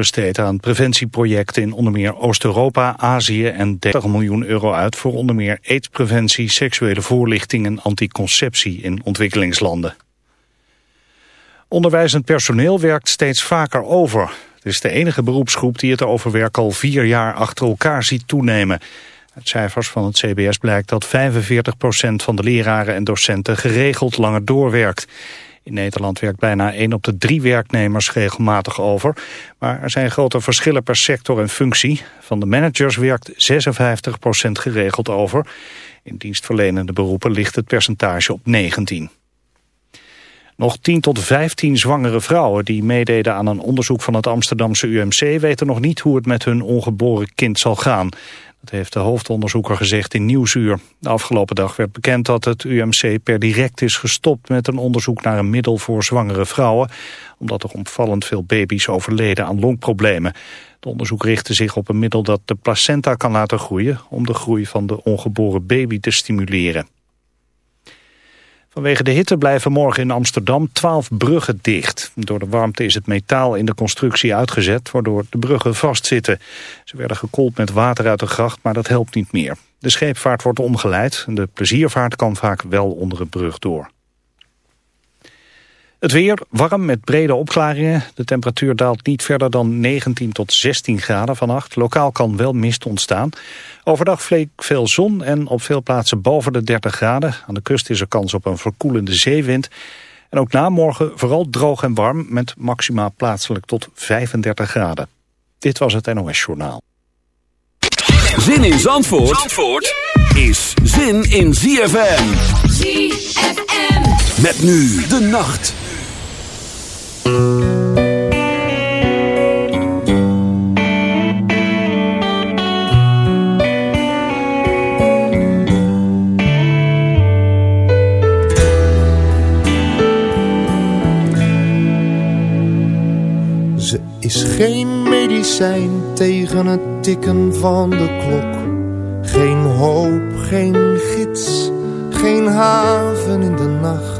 besteedt aan preventieprojecten in onder meer Oost-Europa, Azië en 30 miljoen euro uit voor onder meer aidspreventie, seksuele voorlichting en anticonceptie in ontwikkelingslanden. Onderwijzend personeel werkt steeds vaker over. Het is de enige beroepsgroep die het overwerk al vier jaar achter elkaar ziet toenemen. Uit cijfers van het CBS blijkt dat 45% van de leraren en docenten geregeld langer doorwerkt. In Nederland werkt bijna 1 op de 3 werknemers regelmatig over. Maar er zijn grote verschillen per sector en functie. Van de managers werkt 56% geregeld over. In dienstverlenende beroepen ligt het percentage op 19. Nog 10 tot 15 zwangere vrouwen die meededen aan een onderzoek van het Amsterdamse UMC weten nog niet hoe het met hun ongeboren kind zal gaan. Dat heeft de hoofdonderzoeker gezegd in Nieuwsuur. De afgelopen dag werd bekend dat het UMC per direct is gestopt met een onderzoek naar een middel voor zwangere vrouwen, omdat er opvallend veel baby's overleden aan longproblemen. Het onderzoek richtte zich op een middel dat de placenta kan laten groeien om de groei van de ongeboren baby te stimuleren. Vanwege de hitte blijven morgen in Amsterdam 12 bruggen dicht. Door de warmte is het metaal in de constructie uitgezet, waardoor de bruggen vastzitten. Ze werden gekoeld met water uit de gracht, maar dat helpt niet meer. De scheepvaart wordt omgeleid. De pleziervaart kan vaak wel onder een brug door. Het weer warm met brede opklaringen. De temperatuur daalt niet verder dan 19 tot 16 graden vannacht. Lokaal kan wel mist ontstaan. Overdag flink veel zon en op veel plaatsen boven de 30 graden. Aan de kust is er kans op een verkoelende zeewind. En ook na morgen vooral droog en warm met maxima plaatselijk tot 35 graden. Dit was het NOS Journaal. Zin in Zandvoort, Zandvoort is zin in ZFM. ZFM. Met nu de nacht. Ze is geen medicijn tegen het tikken van de klok. Geen hoop, geen gids, geen haven in de nacht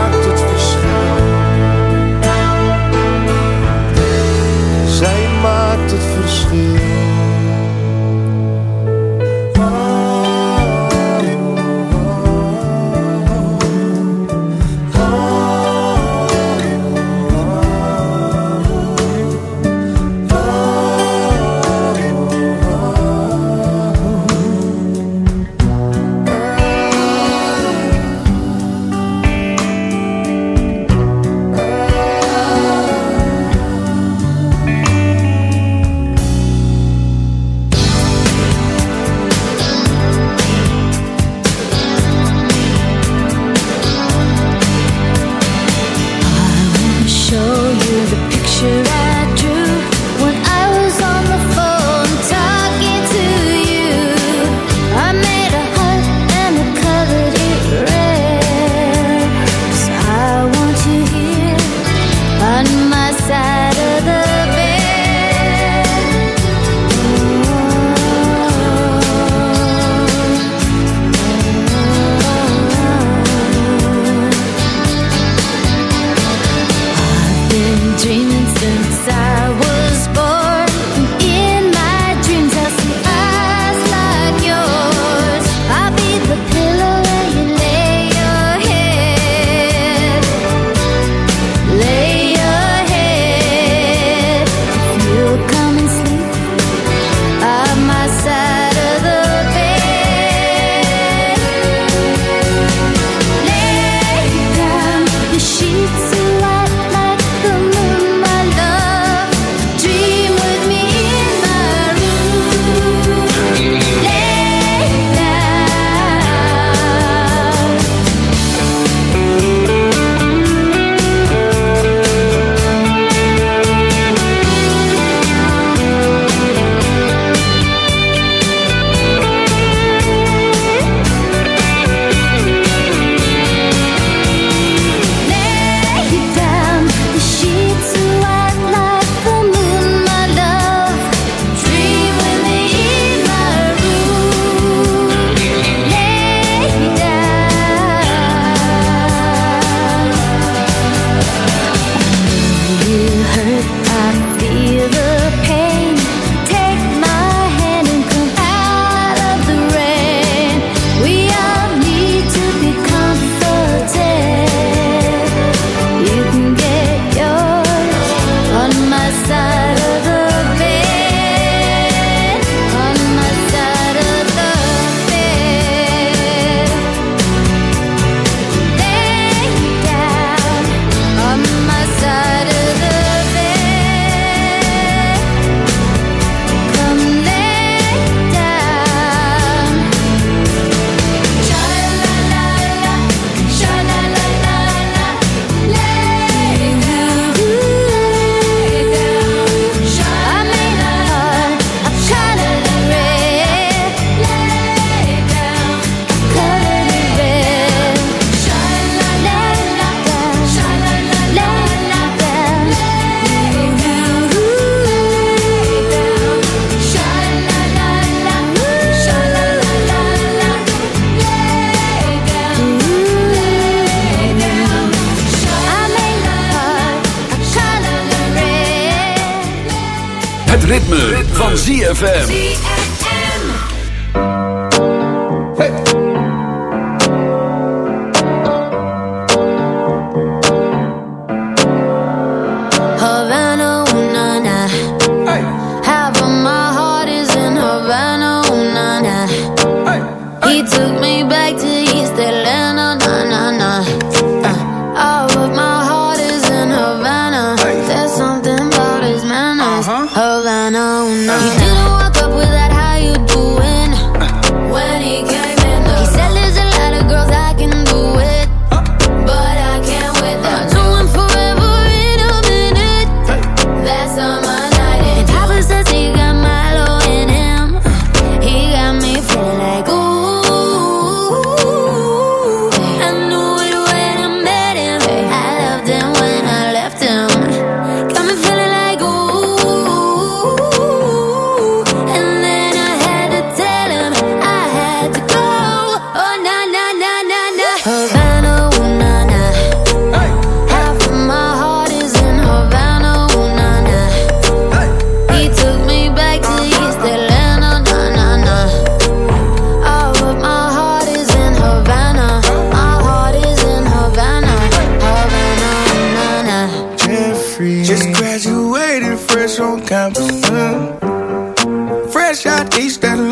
ritme, van ZFM.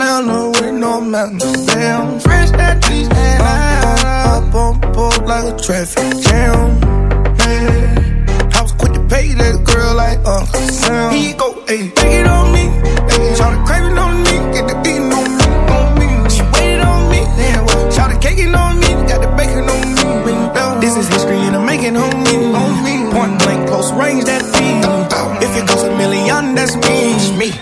Atlanta with no mountains. Damn, fresh that trees and I up, up like a traffic jam. Yeah. I was quick to pay that girl like Uncle Sam. He go, ayy.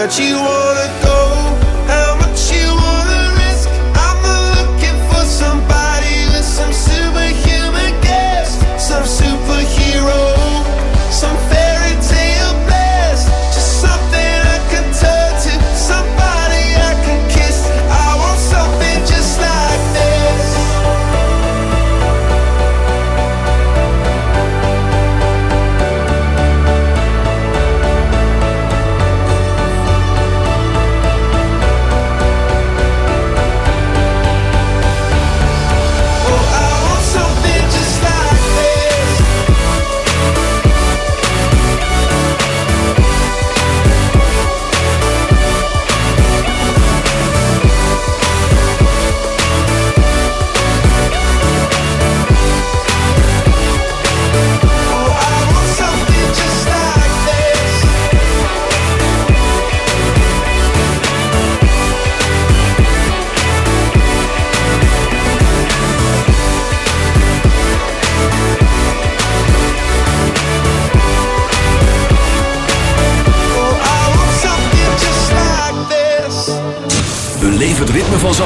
that you want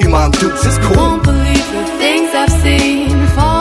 You mom dukes, it's cool. Won't believe the things I've seen far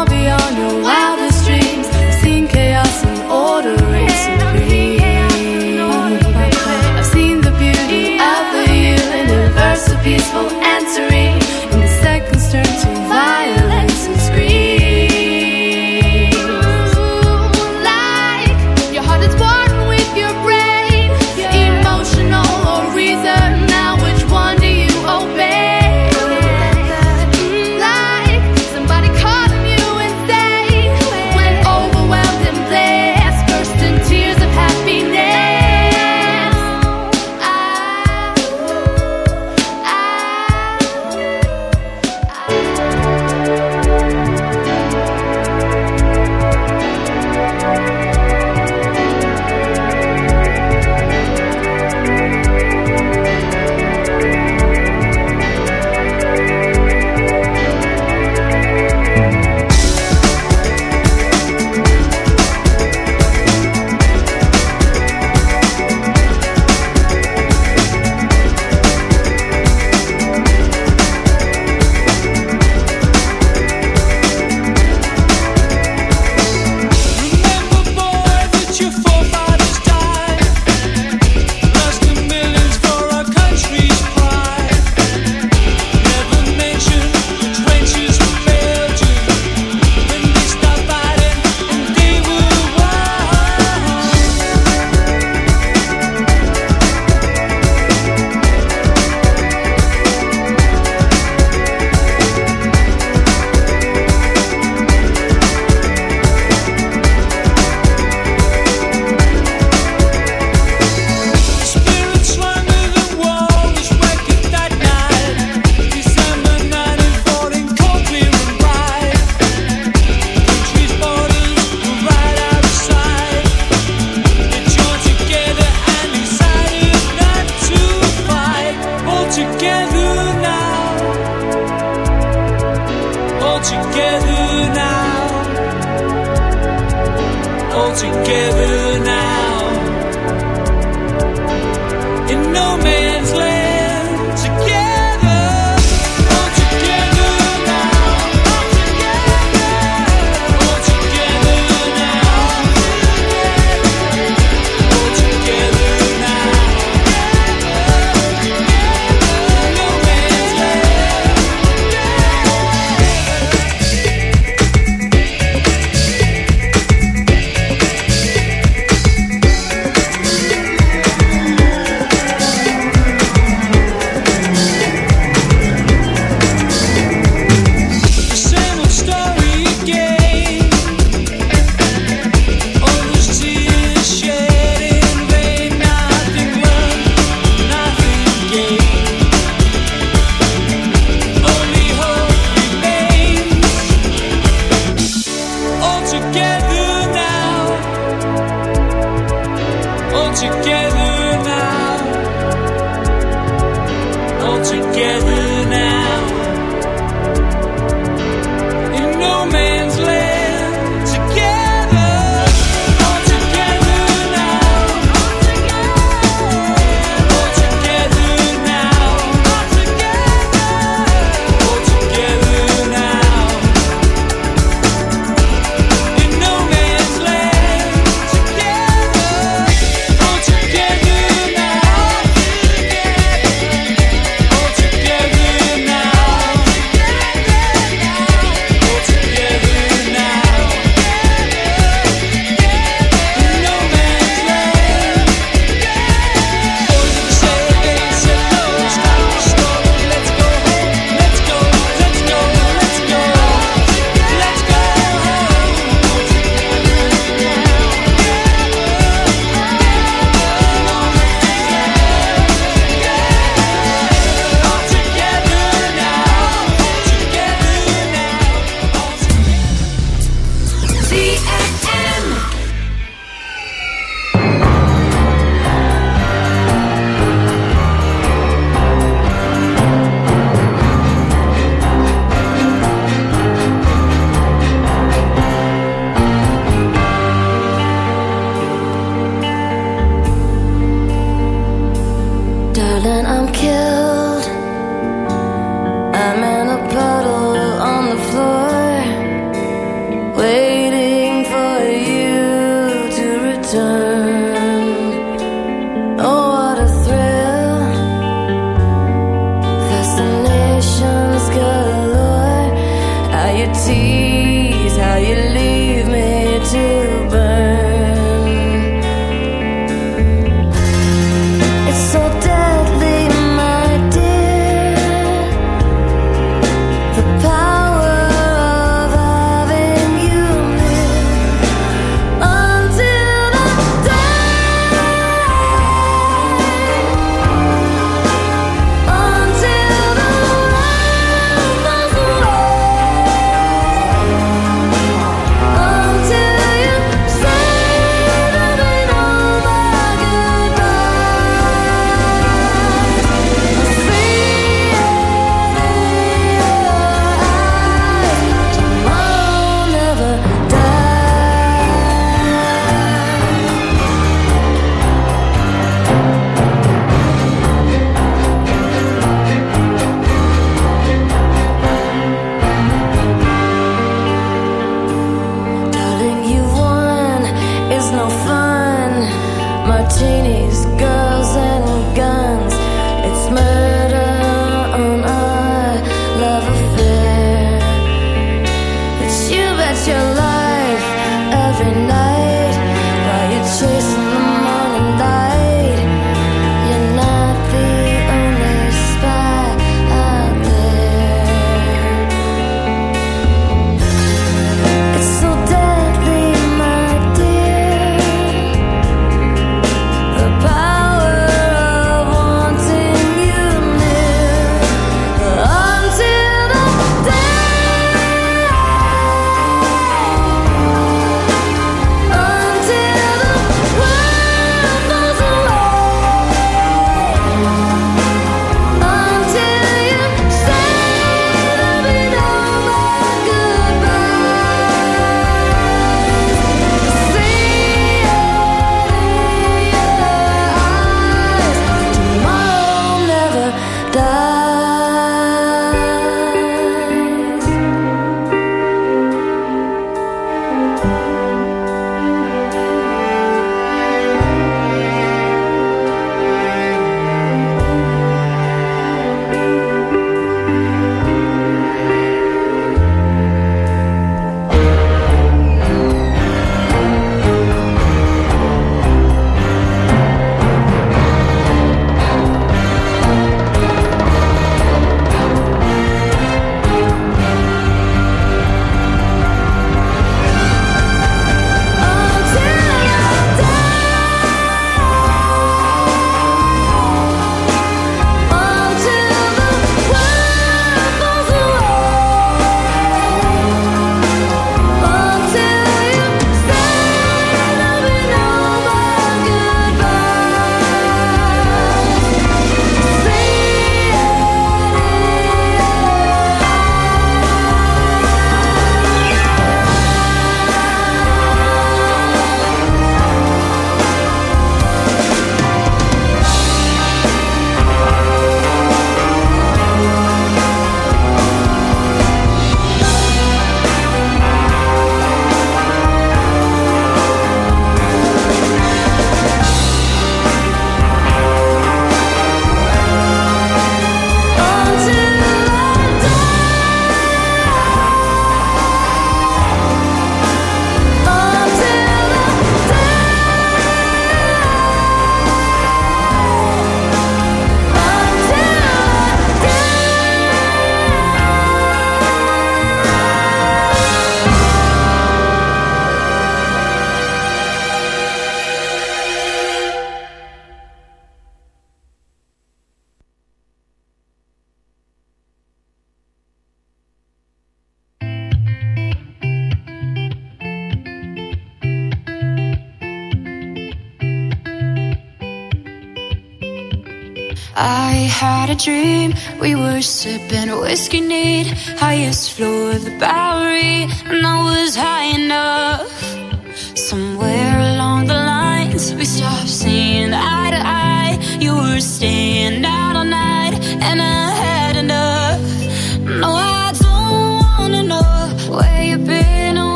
highest floor the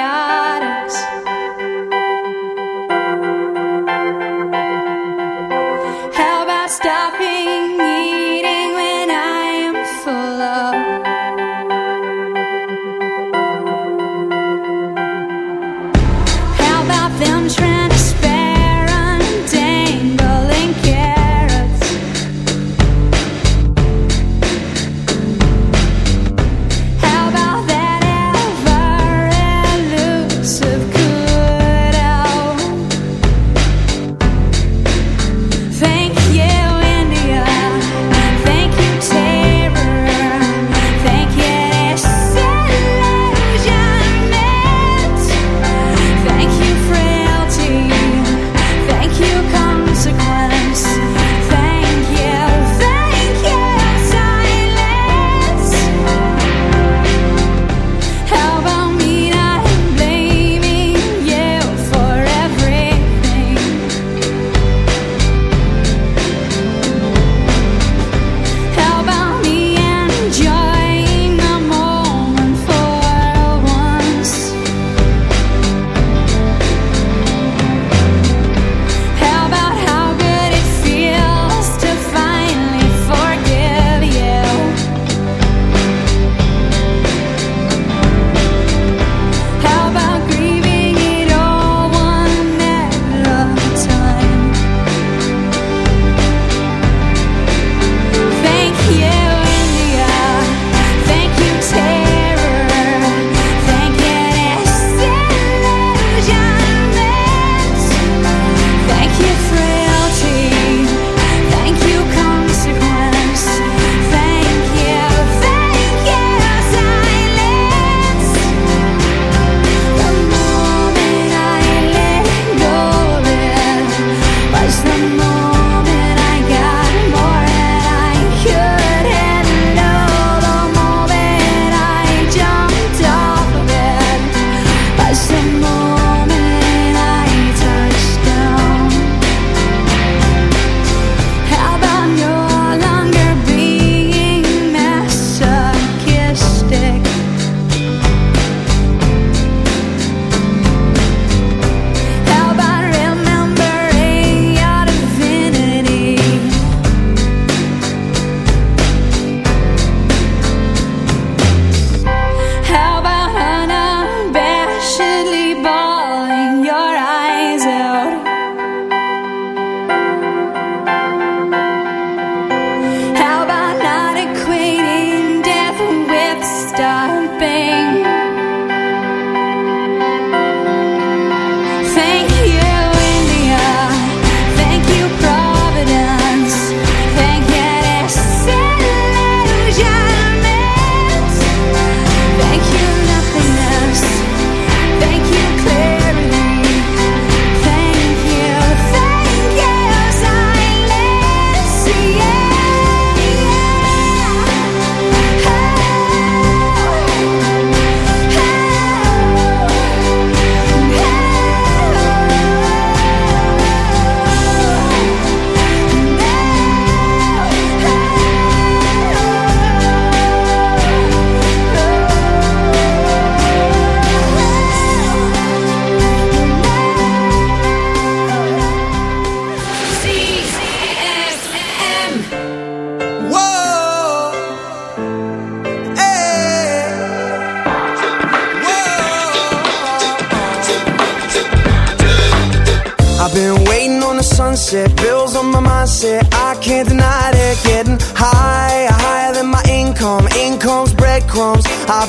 out.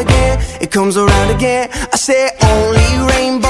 Again. It comes around again. I say only rainbows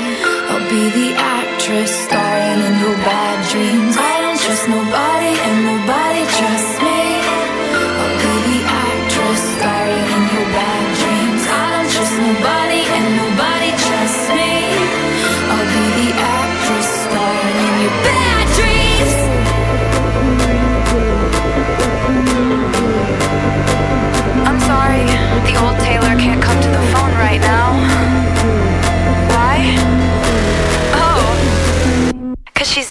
Be the actress starring in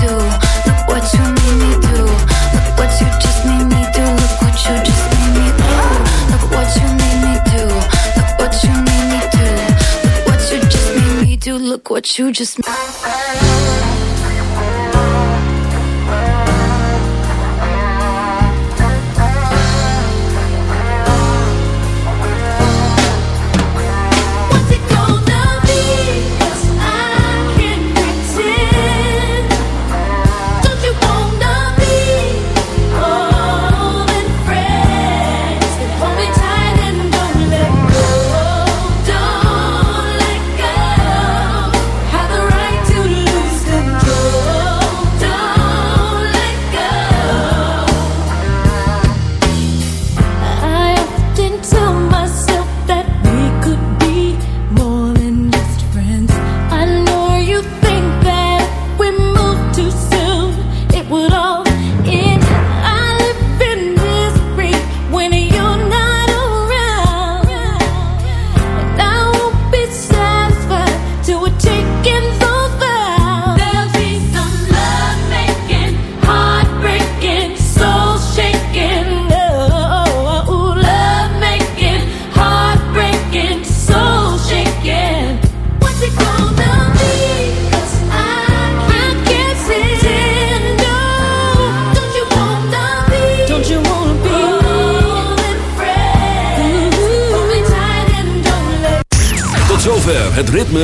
do. What you just